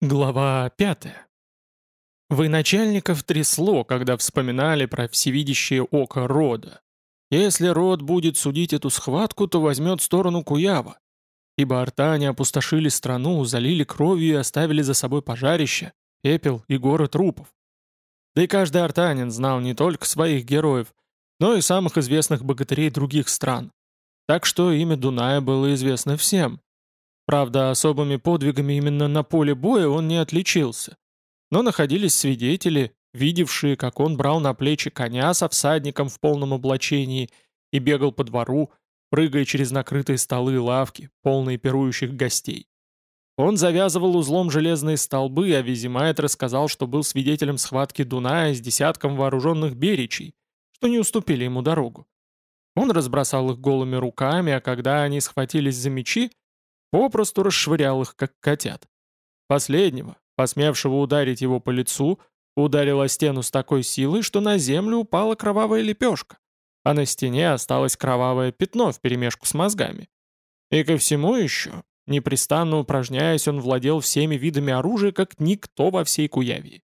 Глава пятая. Военачальников трясло, когда вспоминали про всевидящее око рода. Если род будет судить эту схватку, то возьмет сторону Куява. Ибо артане опустошили страну, залили кровью и оставили за собой пожарище, пепел и горы трупов. Да и каждый артанин знал не только своих героев, но и самых известных богатырей других стран. Так что имя Дуная было известно всем. Правда, особыми подвигами именно на поле боя он не отличился. Но находились свидетели, видевшие, как он брал на плечи коня со всадником в полном облачении и бегал по двору, прыгая через накрытые столы и лавки, полные пирующих гостей. Он завязывал узлом железные столбы, а Визимайт рассказал, что был свидетелем схватки Дуная с десятком вооруженных беречей, что не уступили ему дорогу. Он разбросал их голыми руками, а когда они схватились за мечи, Попросту расшвырял их, как котят. Последнего, посмевшего ударить его по лицу, ударил о стену с такой силой, что на землю упала кровавая лепешка, а на стене осталось кровавое пятно вперемешку с мозгами. И ко всему еще, непрестанно упражняясь, он владел всеми видами оружия, как никто во всей Куявии.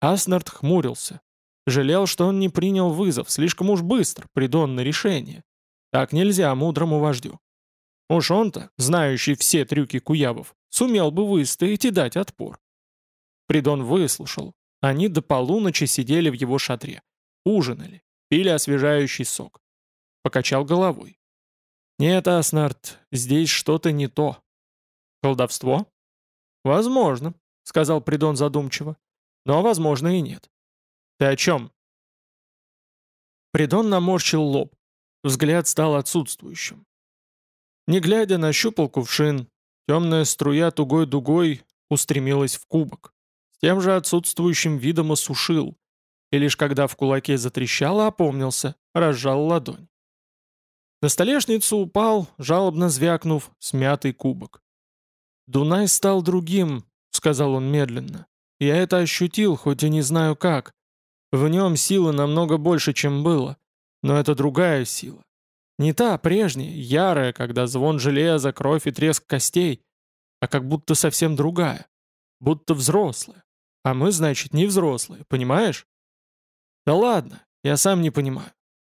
Аснард хмурился. Жалел, что он не принял вызов, слишком уж быстро, придон на решение. Так нельзя мудрому вождю. Уж он-то, знающий все трюки куявов, сумел бы выстоять и дать отпор. Придон выслушал. Они до полуночи сидели в его шатре. Ужинали, пили освежающий сок. Покачал головой. «Нет, Аснард, здесь что-то не то». «Колдовство?» «Возможно», — сказал Придон задумчиво. «Но, возможно, и нет». «Ты о чем?» Придон наморщил лоб. Взгляд стал отсутствующим. Не глядя, нащупал кувшин. Темная струя тугой дугой устремилась в кубок. С тем же отсутствующим видом осушил. И лишь когда в кулаке затрещало, опомнился, разжал ладонь. На столешницу упал, жалобно звякнув, смятый кубок. «Дунай стал другим», — сказал он медленно. «Я это ощутил, хоть и не знаю как. В нем силы намного больше, чем было. Но это другая сила. Не та прежняя, ярая, когда звон железа, кровь и треск костей, а как будто совсем другая. Будто взрослая. А мы, значит, не взрослые, понимаешь? Да ладно, я сам не понимаю.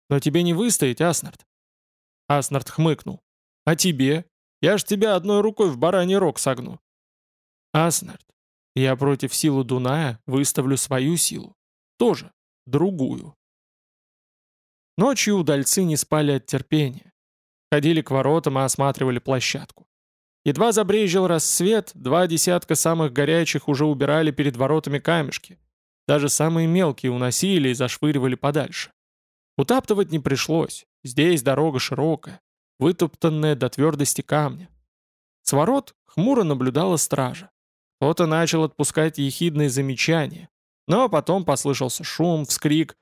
Но тебе не выстоять, Аснард. Аснард хмыкнул. А тебе? Я ж тебя одной рукой в бараний рог согну. Аснард, я против силы Дуная выставлю свою силу. Тоже, другую. Ночью удальцы не спали от терпения. Ходили к воротам и осматривали площадку. Едва забрежил рассвет, два десятка самых горячих уже убирали перед воротами камешки. Даже самые мелкие уносили и зашвыривали подальше. Утаптывать не пришлось. Здесь дорога широкая, вытоптанная до твердости камня. С ворот хмуро наблюдала стража. Кто-то начал отпускать ехидные замечания. Но потом послышался шум, вскрик,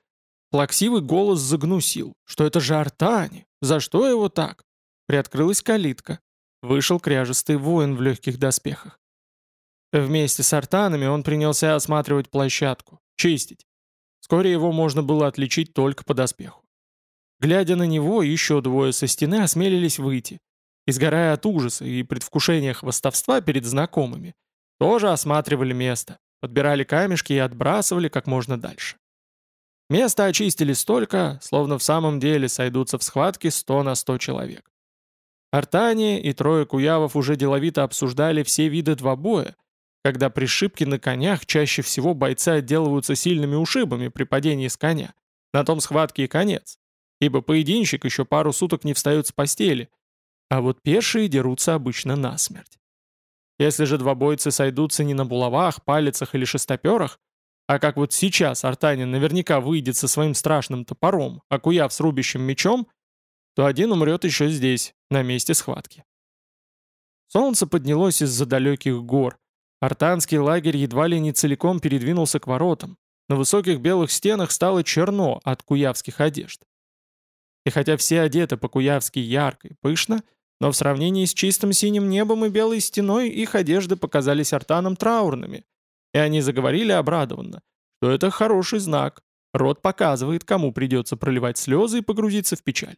Плаксивый голос загнусил, что это же Артани, за что его так? Приоткрылась калитка. Вышел кряжестый воин в легких доспехах. Вместе с артанами он принялся осматривать площадку, чистить. Вскоре его можно было отличить только по доспеху. Глядя на него, еще двое со стены осмелились выйти. Изгорая от ужаса и предвкушения хвостовства перед знакомыми, тоже осматривали место, подбирали камешки и отбрасывали как можно дальше. Место очистили столько, словно в самом деле сойдутся в схватке 100 на 100 человек. Артания и трое куявов уже деловито обсуждали все виды двобоя, когда при шибке на конях чаще всего бойцы отделываются сильными ушибами при падении с коня. На том схватке и конец. Ибо поединщик еще пару суток не встает с постели, а вот пешие дерутся обычно насмерть. Если же двобойцы сойдутся не на булавах, палицах или шестоперах, а как вот сейчас Артанин наверняка выйдет со своим страшным топором, окуяв с рубящим мечом, то один умрет еще здесь, на месте схватки. Солнце поднялось из-за далеких гор. Артанский лагерь едва ли не целиком передвинулся к воротам. На высоких белых стенах стало черно от куявских одежд. И хотя все одеты по-куявски ярко и пышно, но в сравнении с чистым синим небом и белой стеной их одежды показались артанам траурными, и они заговорили обрадованно, что это хороший знак. Род показывает, кому придется проливать слезы и погрузиться в печаль.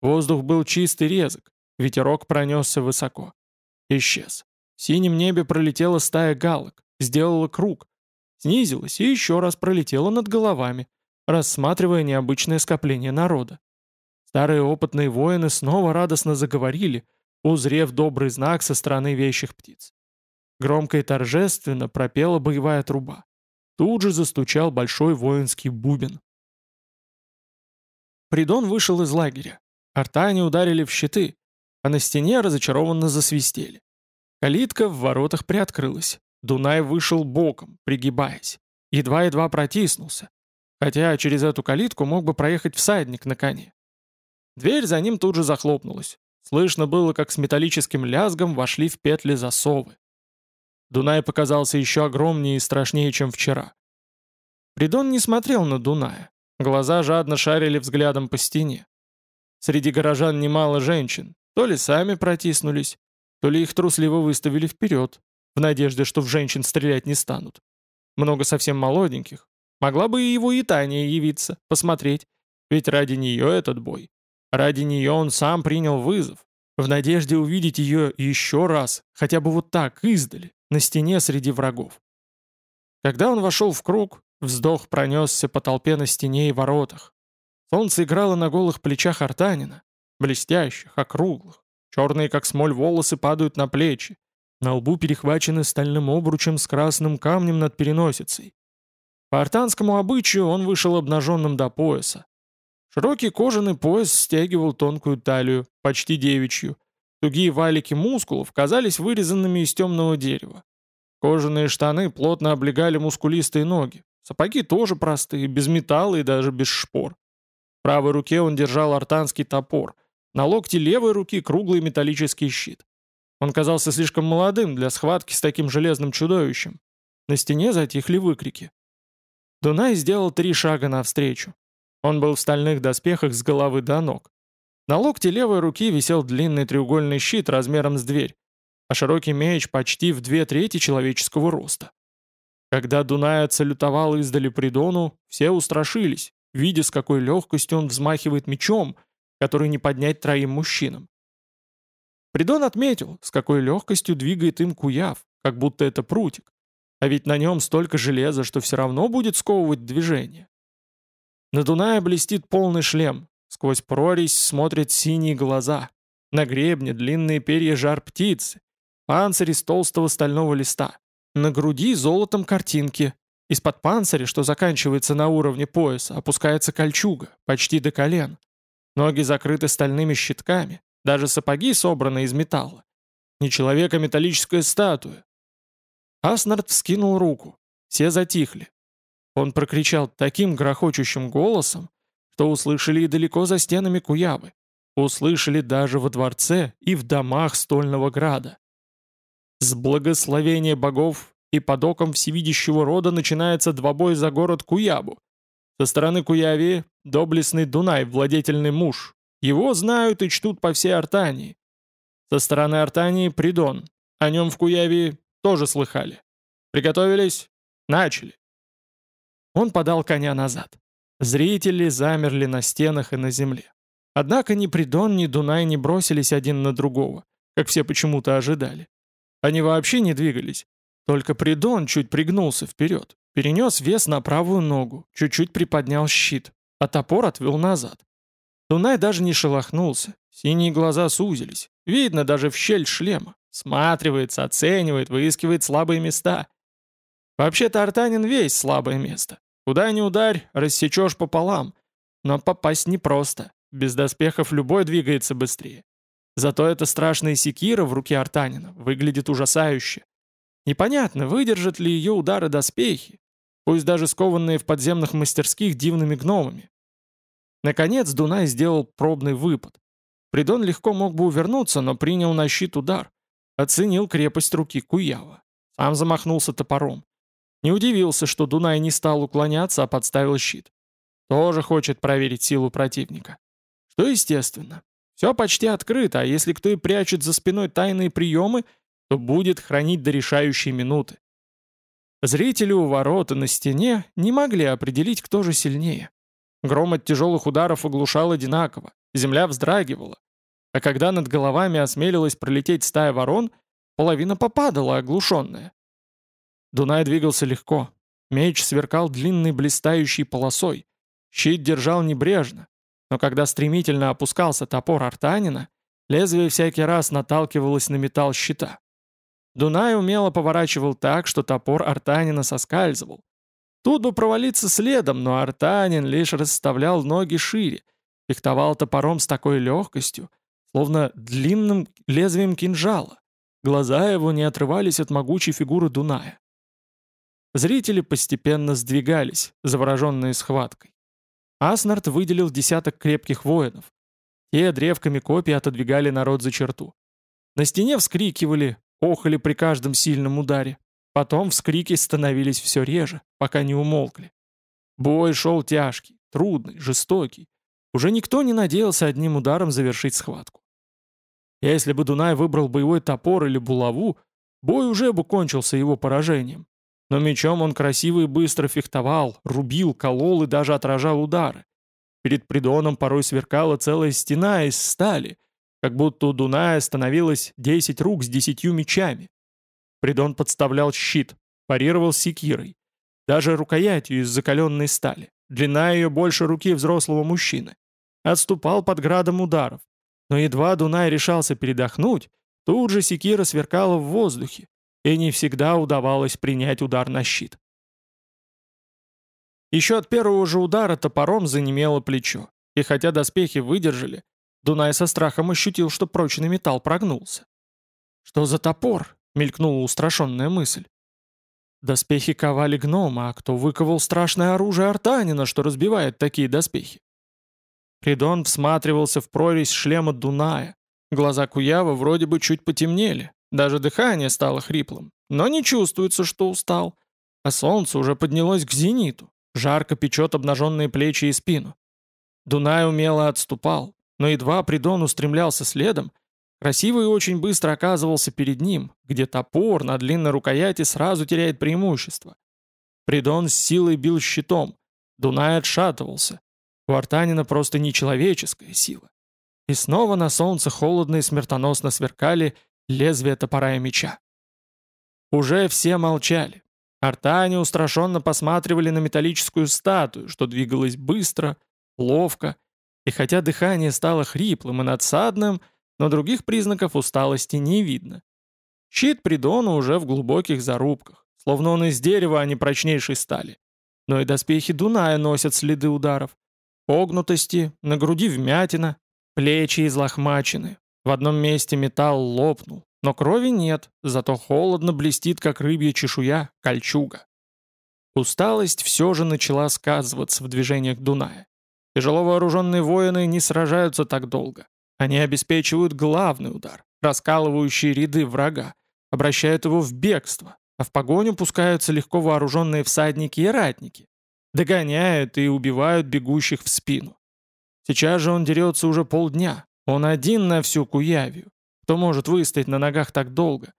Воздух был чистый резок, ветерок пронесся высоко. Исчез. В синем небе пролетела стая галок, сделала круг, снизилась и еще раз пролетела над головами, рассматривая необычное скопление народа. Старые опытные воины снова радостно заговорили, узрев добрый знак со стороны вещих птиц. Громко и торжественно пропела боевая труба. Тут же застучал большой воинский бубен. Придон вышел из лагеря. Артане ударили в щиты, а на стене разочарованно засвистели. Калитка в воротах приоткрылась. Дунай вышел боком, пригибаясь. Едва-едва протиснулся. Хотя через эту калитку мог бы проехать всадник на коне. Дверь за ним тут же захлопнулась. Слышно было, как с металлическим лязгом вошли в петли засовы. Дунай показался еще огромнее и страшнее, чем вчера. Придон не смотрел на Дуная. Глаза жадно шарили взглядом по стене. Среди горожан немало женщин. То ли сами протиснулись, то ли их трусливо выставили вперед, в надежде, что в женщин стрелять не станут. Много совсем молоденьких. Могла бы и его и Таня явиться, посмотреть. Ведь ради нее этот бой. Ради нее он сам принял вызов, в надежде увидеть ее еще раз, хотя бы вот так, издали, на стене среди врагов. Когда он вошел в круг, вздох пронесся по толпе на стене и воротах. Солнце играло на голых плечах Артанина, блестящих, округлых. Черные, как смоль, волосы падают на плечи. На лбу перехвачены стальным обручем с красным камнем над переносицей. По артанскому обычаю он вышел обнаженным до пояса. Широкий кожаный пояс стягивал тонкую талию, почти девичью. Тугие валики мускулов казались вырезанными из темного дерева. Кожаные штаны плотно облегали мускулистые ноги. Сапоги тоже простые, без металла и даже без шпор. В правой руке он держал артанский топор. На локте левой руки круглый металлический щит. Он казался слишком молодым для схватки с таким железным чудовищем. На стене затихли выкрики. Дунай сделал три шага навстречу. Он был в стальных доспехах с головы до ног. На локте левой руки висел длинный треугольный щит размером с дверь, а широкий меч почти в две трети человеческого роста. Когда Дунай отсалютовал издали Придону, все устрашились, видя, с какой легкостью он взмахивает мечом, который не поднять троим мужчинам. Придон отметил, с какой легкостью двигает им куяв, как будто это прутик, а ведь на нем столько железа, что все равно будет сковывать движение. На Дунае блестит полный шлем. Сквозь прорезь смотрят синие глаза. На гребне длинные перья жар птицы. Панцирь из толстого стального листа. На груди золотом картинки. Из-под панциря, что заканчивается на уровне пояса, опускается кольчуга, почти до колен. Ноги закрыты стальными щитками. Даже сапоги собраны из металла. Не человек, а металлическая статуя. Аснард вскинул руку. Все затихли. Он прокричал таким грохочущим голосом, что услышали и далеко за стенами Куявы. Услышали даже во дворце и в домах Стольного Града. С благословения богов и под оком всевидящего рода начинается двобой за город Куябу. Со стороны Куяви – доблестный Дунай, владетельный муж. Его знают и чтут по всей Артании. Со стороны Артании – Придон. О нем в Куяве тоже слыхали. Приготовились? Начали. Он подал коня назад. Зрители замерли на стенах и на земле. Однако ни Придон, ни Дунай не бросились один на другого, как все почему-то ожидали. Они вообще не двигались. Только Придон чуть пригнулся вперед, перенес вес на правую ногу, чуть-чуть приподнял щит, а топор отвел назад. Дунай даже не шелохнулся, синие глаза сузились. Видно даже в щель шлема. Сматривается, оценивает, выискивает слабые места. Вообще-то Артанин весь слабое место. Куда ни ударь, рассечешь пополам. Но попасть непросто. Без доспехов любой двигается быстрее. Зато эта страшная секира в руке Артанина выглядит ужасающе. Непонятно, выдержат ли ее удары доспехи, пусть даже скованные в подземных мастерских дивными гномами. Наконец Дунай сделал пробный выпад. Придон легко мог бы увернуться, но принял на щит удар. Оценил крепость руки Куява. Сам замахнулся топором. Не удивился, что Дунай не стал уклоняться, а подставил щит. Тоже хочет проверить силу противника. Что естественно. Все почти открыто, а если кто и прячет за спиной тайные приемы, то будет хранить до решающей минуты. Зрители у ворота на стене не могли определить, кто же сильнее. Гром от тяжелых ударов оглушал одинаково, земля вздрагивала. А когда над головами осмелилась пролететь стая ворон, половина попадала, оглушенная. Дунай двигался легко. Меч сверкал длинной блистающей полосой. Щит держал небрежно. Но когда стремительно опускался топор Артанина, лезвие всякий раз наталкивалось на металл щита. Дунай умело поворачивал так, что топор Артанина соскальзывал. Тут бы провалиться следом, но Артанин лишь расставлял ноги шире, фехтовал топором с такой легкостью, словно длинным лезвием кинжала. Глаза его не отрывались от могучей фигуры Дуная. Зрители постепенно сдвигались, завороженные схваткой. Аснард выделил десяток крепких воинов. Те древками копий отодвигали народ за черту. На стене вскрикивали, охали при каждом сильном ударе. Потом вскрики становились все реже, пока не умолкли. Бой шел тяжкий, трудный, жестокий. Уже никто не надеялся одним ударом завершить схватку. Если бы Дунай выбрал боевой топор или булаву, бой уже бы кончился его поражением. Но мечом он красиво и быстро фехтовал, рубил, колол и даже отражал удары. Перед придоном порой сверкала целая стена из стали, как будто у Дуная становилось десять рук с десятью мечами. Придон подставлял щит, парировал секирой, даже рукоятью из закаленной стали, длина ее больше руки взрослого мужчины. Отступал под градом ударов, но едва Дунай решался передохнуть, тут же секира сверкала в воздухе, и не всегда удавалось принять удар на щит. Еще от первого же удара топором занемело плечо, и хотя доспехи выдержали, Дунай со страхом ощутил, что прочный металл прогнулся. «Что за топор?» — мелькнула устрашенная мысль. Доспехи ковали гнома, а кто выковал страшное оружие Артанина, что разбивает такие доспехи? Придон всматривался в прорезь шлема Дуная. Глаза Куява вроде бы чуть потемнели, даже дыхание стало хриплым, но не чувствуется, что устал. А солнце уже поднялось к зениту, жарко печет обнаженные плечи и спину. Дунай умело отступал, но едва Придон устремлялся следом, красивый очень быстро оказывался перед ним, где топор на длинной рукояти сразу теряет преимущество. Придон с силой бил щитом, Дунай отшатывался. У Артанина просто нечеловеческая сила. И снова на солнце холодно и смертоносно сверкали лезвие топора и меча. Уже все молчали. Артане устрашенно посматривали на металлическую статую, что двигалась быстро, ловко, и хотя дыхание стало хриплым и надсадным, но других признаков усталости не видно. Щит Придона уже в глубоких зарубках, словно он из дерева, а не прочнейшей стали. Но и доспехи Дуная носят следы ударов. Погнутости, на груди вмятина, плечи излохмачены, в одном месте металл лопнул, но крови нет, зато холодно блестит, как рыбья чешуя, кольчуга. Усталость все же начала сказываться в движениях Дуная. Тяжело вооруженные воины не сражаются так долго. Они обеспечивают главный удар, раскалывающий ряды врага, обращают его в бегство, а в погоню пускаются легко вооруженные всадники и ратники, догоняют и убивают бегущих в спину. Сейчас же он дерется уже полдня, он один на всю Куявию. Кто может выстоять на ногах так долго?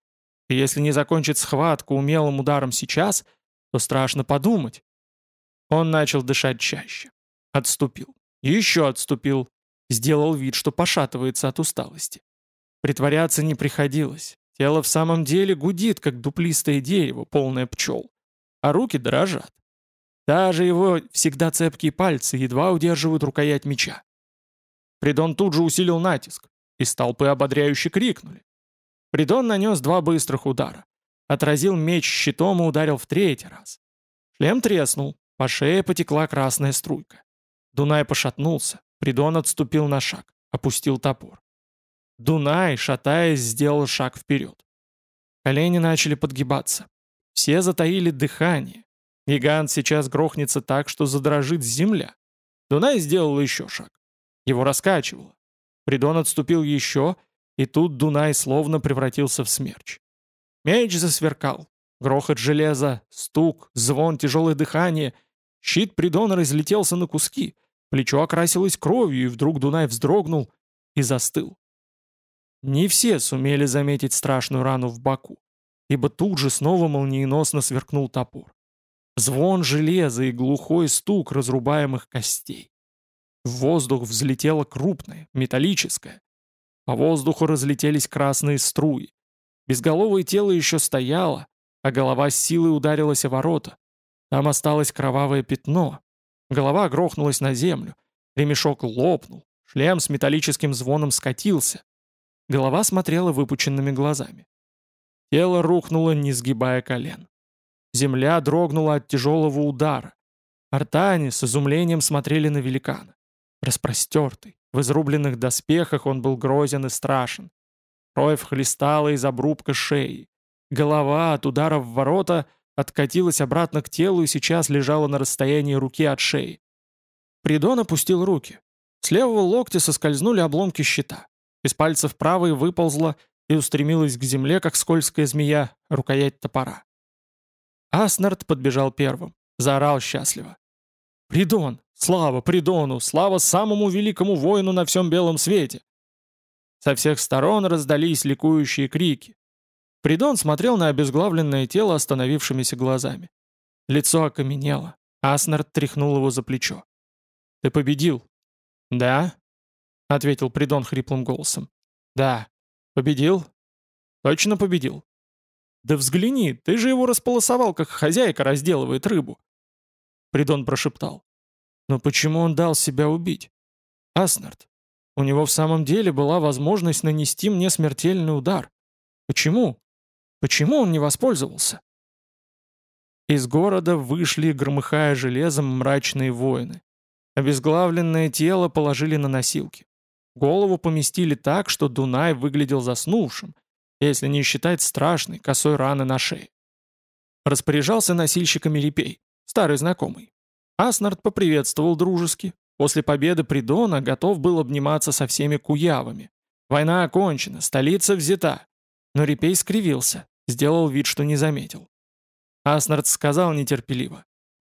И если не закончит схватку умелым ударом сейчас, то страшно подумать. Он начал дышать чаще. Отступил. Еще отступил. Сделал вид, что пошатывается от усталости. Притворяться не приходилось. Тело в самом деле гудит, как дуплистое дерево, полное пчел. А руки дрожат. Даже его всегда цепкие пальцы едва удерживают рукоять меча. Придон тут же усилил натиск. Из толпы ободряюще крикнули. Придон нанес два быстрых удара. Отразил меч щитом и ударил в третий раз. Шлем треснул, по шее потекла красная струйка. Дунай пошатнулся, Придон отступил на шаг, опустил топор. Дунай, шатаясь, сделал шаг вперед. Колени начали подгибаться. Все затаили дыхание. Гигант сейчас грохнется так, что задрожит земля. Дунай сделал еще шаг. Его раскачивало. Придон отступил еще, и тут Дунай словно превратился в смерч. Меч засверкал. Грохот железа, стук, звон, тяжелое дыхание. Щит Придона разлетелся на куски. Плечо окрасилось кровью, и вдруг Дунай вздрогнул и застыл. Не все сумели заметить страшную рану в боку, ибо тут же снова молниеносно сверкнул топор. Звон железа и глухой стук разрубаемых костей. В воздух взлетело крупное, металлическое. По воздуху разлетелись красные струи. Безголовое тело еще стояло, а голова с силой ударилась о ворота. Там осталось кровавое пятно. Голова грохнулась на землю. Ремешок лопнул. Шлем с металлическим звоном скатился. Голова смотрела выпученными глазами. Тело рухнуло, не сгибая колен. Земля дрогнула от тяжелого удара. Артане с изумлением смотрели на великана. Распростертый, в изрубленных доспехах он был грозен и страшен. Кровь хлестала из обрубка шеи. Голова от удара в ворота откатилась обратно к телу и сейчас лежала на расстоянии руки от шеи. Придон опустил руки. С левого локтя соскользнули обломки щита. Из пальцев правой выползла и устремилась к земле, как скользкая змея, рукоять топора. Аснард подбежал первым, заорал счастливо. «Придон! Слава Придону! Слава самому великому воину на всем белом свете!» Со всех сторон раздались ликующие крики. Придон смотрел на обезглавленное тело остановившимися глазами. Лицо окаменело. Аснард тряхнул его за плечо. «Ты победил?» «Да», — ответил Придон хриплым голосом. «Да. Победил?» «Точно победил?» «Да взгляни, ты же его располосовал, как хозяйка разделывает рыбу!» Придон прошептал. «Но почему он дал себя убить?» «Аснард, у него в самом деле была возможность нанести мне смертельный удар. Почему? Почему он не воспользовался?» Из города вышли, громыхая железом, мрачные воины. Обезглавленное тело положили на носилки. Голову поместили так, что Дунай выглядел заснувшим, если не считать страшной косой раны на шее. Распоряжался носильщиками репей, старый знакомый. Аснард поприветствовал дружески. После победы Придона готов был обниматься со всеми куявами. Война окончена, столица взята. Но репей скривился, сделал вид, что не заметил. Аснард сказал нетерпеливо.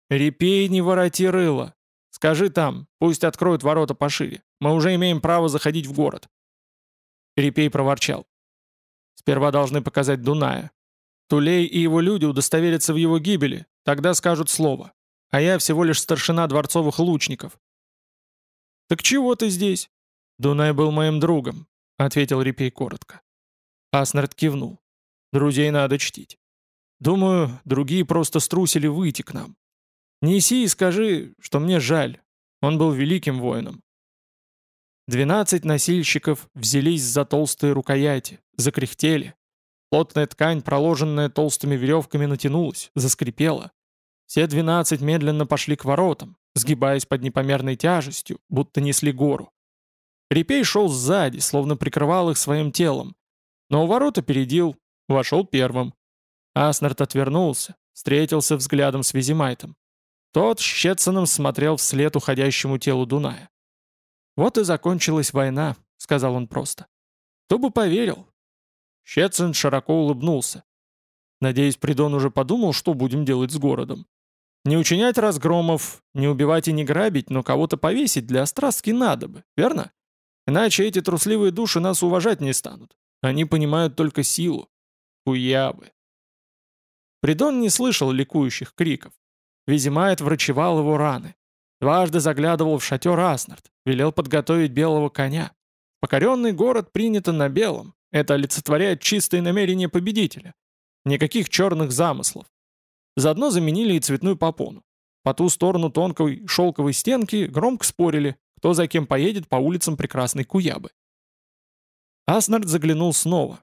«Репей, не вороти рыло. Скажи там, пусть откроют ворота пошире. Мы уже имеем право заходить в город». Перепей проворчал. «Сперва должны показать Дуная. Тулей и его люди удостоверятся в его гибели, тогда скажут слово. А я всего лишь старшина дворцовых лучников». «Так чего ты здесь?» «Дунай был моим другом», — ответил Репей коротко. Аснард кивнул. «Друзей надо чтить. Думаю, другие просто струсили выйти к нам. Неси и скажи, что мне жаль. Он был великим воином. Двенадцать носильщиков взялись за толстые рукояти, закряхтели. Плотная ткань, проложенная толстыми веревками, натянулась, заскрипела. Все двенадцать медленно пошли к воротам, сгибаясь под непомерной тяжестью, будто несли гору. Репей шел сзади, словно прикрывал их своим телом. Но у ворот опередил, вошел первым. Аснард отвернулся, встретился взглядом с Визимайтом. Тот Щетсоном смотрел вслед уходящему телу Дуная. «Вот и закончилась война», — сказал он просто. «Кто бы поверил?» Щетсон широко улыбнулся. «Надеюсь, Придон уже подумал, что будем делать с городом. Не учинять разгромов, не убивать и не грабить, но кого-то повесить для острастки надо бы, верно? Иначе эти трусливые души нас уважать не станут. Они понимают только силу. Уябы». Придон не слышал ликующих криков. Визимайт врачевал его раны. Дважды заглядывал в шатер Аснард, велел подготовить белого коня. Покоренный город принято на белом. Это олицетворяет чистые намерения победителя. Никаких черных замыслов. Заодно заменили и цветную попону. По ту сторону тонкой шелковой стенки громко спорили, кто за кем поедет по улицам прекрасной Куябы. Аснард заглянул снова.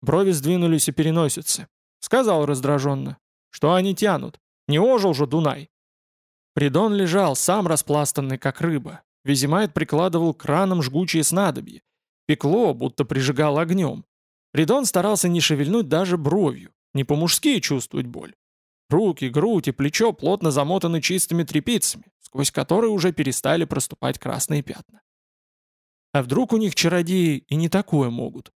Брови сдвинулись и переносицы. Сказал раздраженно. Что они тянут? Не ожил же Дунай. Придон лежал, сам распластанный, как рыба. Визимайт прикладывал к ранам жгучие снадобья. Пекло, будто прижигал огнем. Придон старался не шевельнуть даже бровью, не по-мужски чувствовать боль. Руки, грудь и плечо плотно замотаны чистыми тряпицами, сквозь которые уже перестали проступать красные пятна. А вдруг у них чародеи и не такое могут?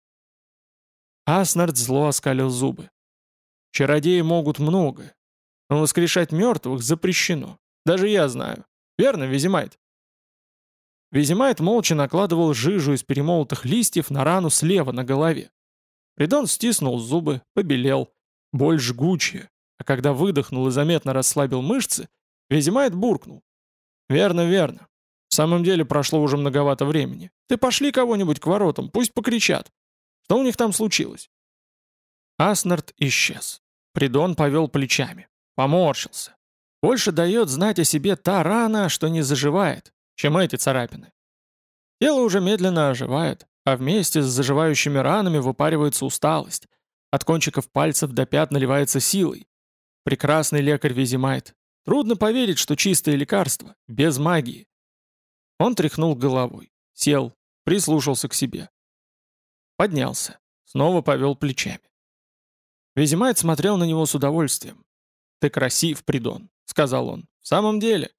Аснард зло оскалил зубы. Чародеи могут многое, но воскрешать мертвых запрещено. Даже я знаю. Верно, Визимайт?» Визимайт молча накладывал жижу из перемолотых листьев на рану слева на голове. Придон стиснул зубы, побелел. Боль жгучая. А когда выдохнул и заметно расслабил мышцы, Визимайт буркнул. «Верно, верно. В самом деле прошло уже многовато времени. Ты пошли кого-нибудь к воротам, пусть покричат. Что у них там случилось?» Аснард исчез. Придон повел плечами. Поморщился. Больше дает знать о себе та рана, что не заживает, чем эти царапины. Тело уже медленно оживает, а вместе с заживающими ранами выпаривается усталость. От кончиков пальцев до пят наливается силой. Прекрасный лекарь Визимайт. Трудно поверить, что чистое лекарство, без магии. Он тряхнул головой, сел, прислушался к себе. Поднялся, снова повел плечами. Визимайт смотрел на него с удовольствием. «Ты красив, Придон», — сказал он. «В самом деле,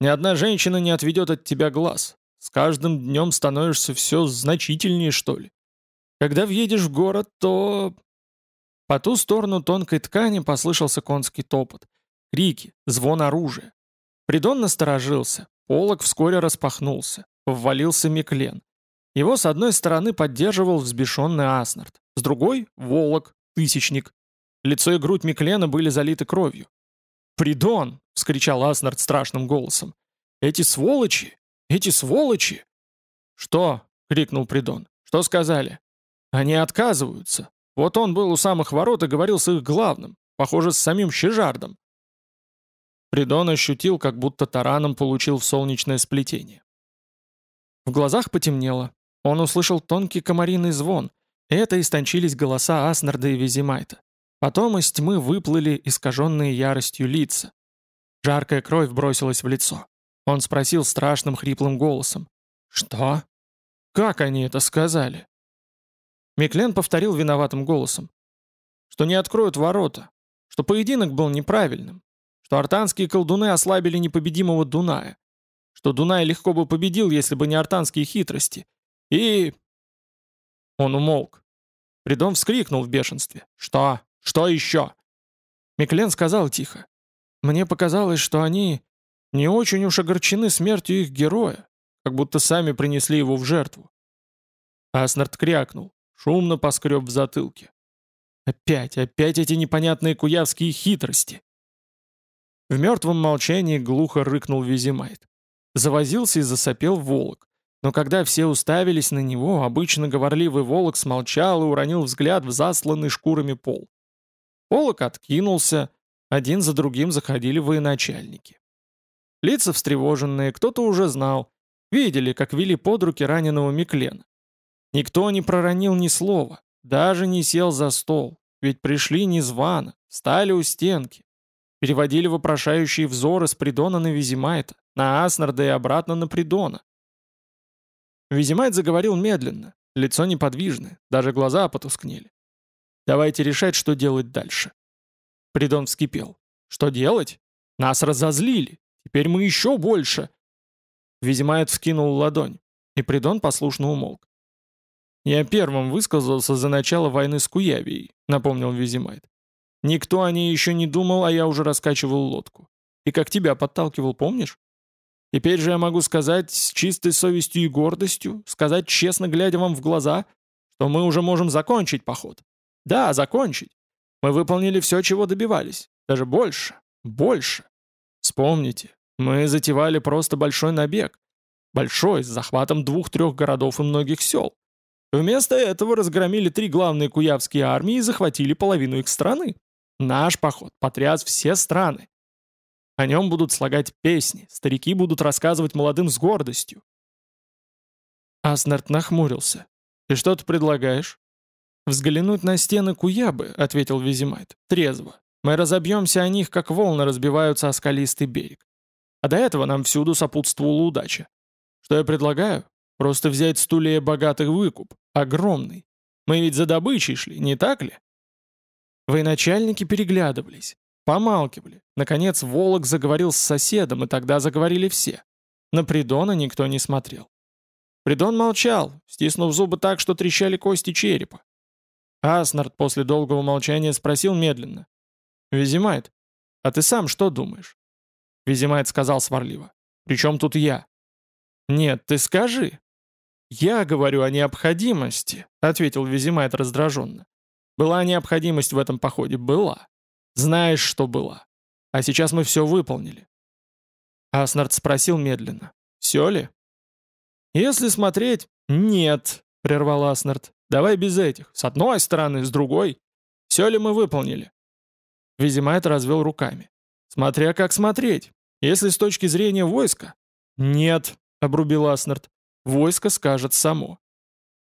ни одна женщина не отведет от тебя глаз. С каждым днем становишься все значительнее, что ли. Когда въедешь в город, то...» По ту сторону тонкой ткани послышался конский топот. Крики, звон оружия. Придон насторожился. Полок вскоре распахнулся. Ввалился Миклен. Его с одной стороны поддерживал взбешенный Аснард, с другой — Волок, Тысячник. Лицо и грудь Миклена были залиты кровью. «Придон!» — вскричал Аснард страшным голосом. «Эти сволочи! Эти сволочи!» «Что?» — крикнул Придон. «Что сказали?» «Они отказываются. Вот он был у самых ворот и говорил с их главным, похоже, с самим Щежардом». Придон ощутил, как будто тараном получил в солнечное сплетение. В глазах потемнело. Он услышал тонкий комариный звон. Это истончились голоса Аснарда и Визимайта. Потом из тьмы выплыли искаженные яростью лица. Жаркая кровь бросилась в лицо. Он спросил страшным хриплым голосом. «Что? Как они это сказали?» Миклен повторил виноватым голосом. «Что не откроют ворота, что поединок был неправильным, что артанские колдуны ослабили непобедимого Дуная, что Дунай легко бы победил, если бы не артанские хитрости, и...» Он умолк. Придом вскрикнул в бешенстве. «Что? Что еще?» Миклен сказал тихо. «Мне показалось, что они не очень уж огорчены смертью их героя, как будто сами принесли его в жертву». Аснард крякнул, шумно поскреб в затылке. «Опять, опять эти непонятные куявские хитрости!» В мертвом молчании глухо рыкнул Визимайт. Завозился и засопел волок. Но когда все уставились на него, обычно говорливый волок смолчал и уронил взгляд в засланный шкурами пол. Полок откинулся, один за другим заходили военачальники. Лица встревоженные, кто-то уже знал, видели, как вели под руки раненого Миклена. Никто не проронил ни слова, даже не сел за стол, ведь пришли незвано, стали у стенки. Переводили вопрошающие взоры с Придона на Визимайта, на Аснарда и обратно на Придона. Визимайт заговорил медленно, лицо неподвижное, даже глаза потускнели. Давайте решать, что делать дальше. Придон вскипел. Что делать? Нас разозлили. Теперь мы еще больше. Визимайт вскинул ладонь, и Придон послушно умолк. «Я первым высказался за начало войны с Куявией», — напомнил Визимайт. «Никто о ней еще не думал, а я уже раскачивал лодку. И как тебя подталкивал, помнишь? Теперь же я могу сказать с чистой совестью и гордостью, сказать честно, глядя вам в глаза, что мы уже можем закончить поход. Да, закончить. Мы выполнили все, чего добивались. Даже больше. Больше. Вспомните, мы затевали просто большой набег. Большой, с захватом двух-трех городов и многих сел. Вместо этого разгромили три главные куявские армии и захватили половину их страны. Наш поход потряс все страны. О нем будут слагать песни, старики будут рассказывать молодым с гордостью. Аснард нахмурился. «И что ты предлагаешь?» «Взглянуть на стены Куябы», — ответил Визимайт, — «трезво. Мы разобьемся о них, как волны разбиваются о скалистый берег. А до этого нам всюду сопутствовала удача. Что я предлагаю? Просто взять стулья богатый выкуп. Огромный. Мы ведь за добычей шли, не так ли?» Военачальники переглядывались, помалкивали. Наконец Волок заговорил с соседом, и тогда заговорили все. На Придона никто не смотрел. Придон молчал, стиснув зубы так, что трещали кости черепа. Аснард после долгого молчания спросил медленно. «Визимайт, а ты сам что думаешь?» Визимайт сказал сварливо. «При чем тут я?» «Нет, ты скажи». «Я говорю о необходимости», — ответил Визимайт раздраженно. «Была необходимость в этом походе? Была. Знаешь, что была. А сейчас мы все выполнили». Аснард спросил медленно. «Все ли?» «Если смотреть, нет», — прервал Аснард. Давай без этих. С одной стороны, с другой. Все ли мы выполнили?» Визимайт развел руками. «Смотря как смотреть. Если с точки зрения войска...» «Нет», — обрубил Аснард. «Войско скажет само».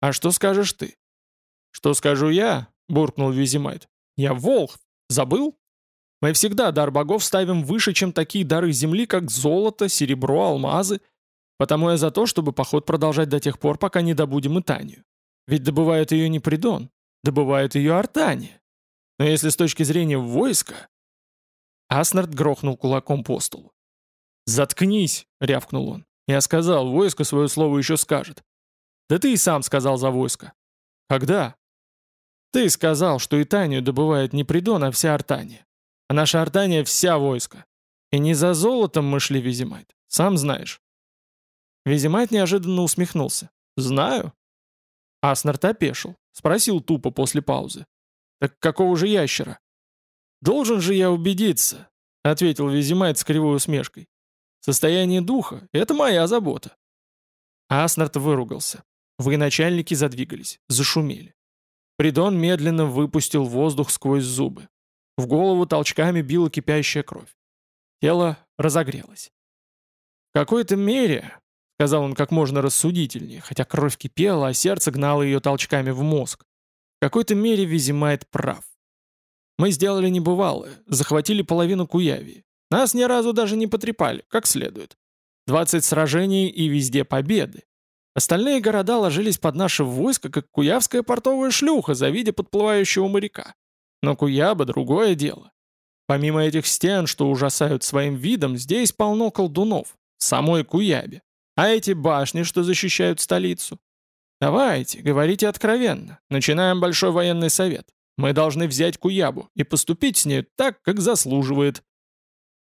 «А что скажешь ты?» «Что скажу я?» — буркнул Визимайт. «Я волх. Забыл?» Мы всегда дар богов ставим выше, чем такие дары земли, как золото, серебро, алмазы. Потому я за то, чтобы поход продолжать до тех пор, пока не добудем Итанию. Ведь добывает ее не Придон, добывает ее Артания. Но если с точки зрения войска... Аснард грохнул кулаком по столу. «Заткнись!» — рявкнул он. «Я сказал, войско свое слово еще скажет». «Да ты и сам сказал за войско». «Когда?» «Ты сказал, что Итанию добывает не Придон, а вся Артания. А наша Артания вся войско. И не за золотом мы шли, Визимайт, сам знаешь». Визимайт неожиданно усмехнулся. «Знаю». Аснард опешил, спросил тупо после паузы. «Так какого же ящера?» «Должен же я убедиться», — ответил Визимайт с кривой усмешкой. «Состояние духа — это моя забота». Аснард выругался. Военачальники задвигались, зашумели. Придон медленно выпустил воздух сквозь зубы. В голову толчками била кипящая кровь. Тело разогрелось. В какой-то мере, сказал он как можно рассудительнее, хотя кровь кипела, а сердце гнало ее толчками в мозг, в какой-то мере Визимайт прав. Мы сделали небывалое, захватили половину Куявии. Нас ни разу даже не потрепали, как следует. 20 сражений и везде победы. Остальные города ложились под наше войско, как куявская портовая шлюха, завидя подплывающего моряка. Но Куяба — другое дело. Помимо этих стен, что ужасают своим видом, здесь полно колдунов, самой Куябе. А эти башни, что защищают столицу? Давайте, говорите откровенно. Начинаем большой военный совет. Мы должны взять Куябу и поступить с ней так, как заслуживает.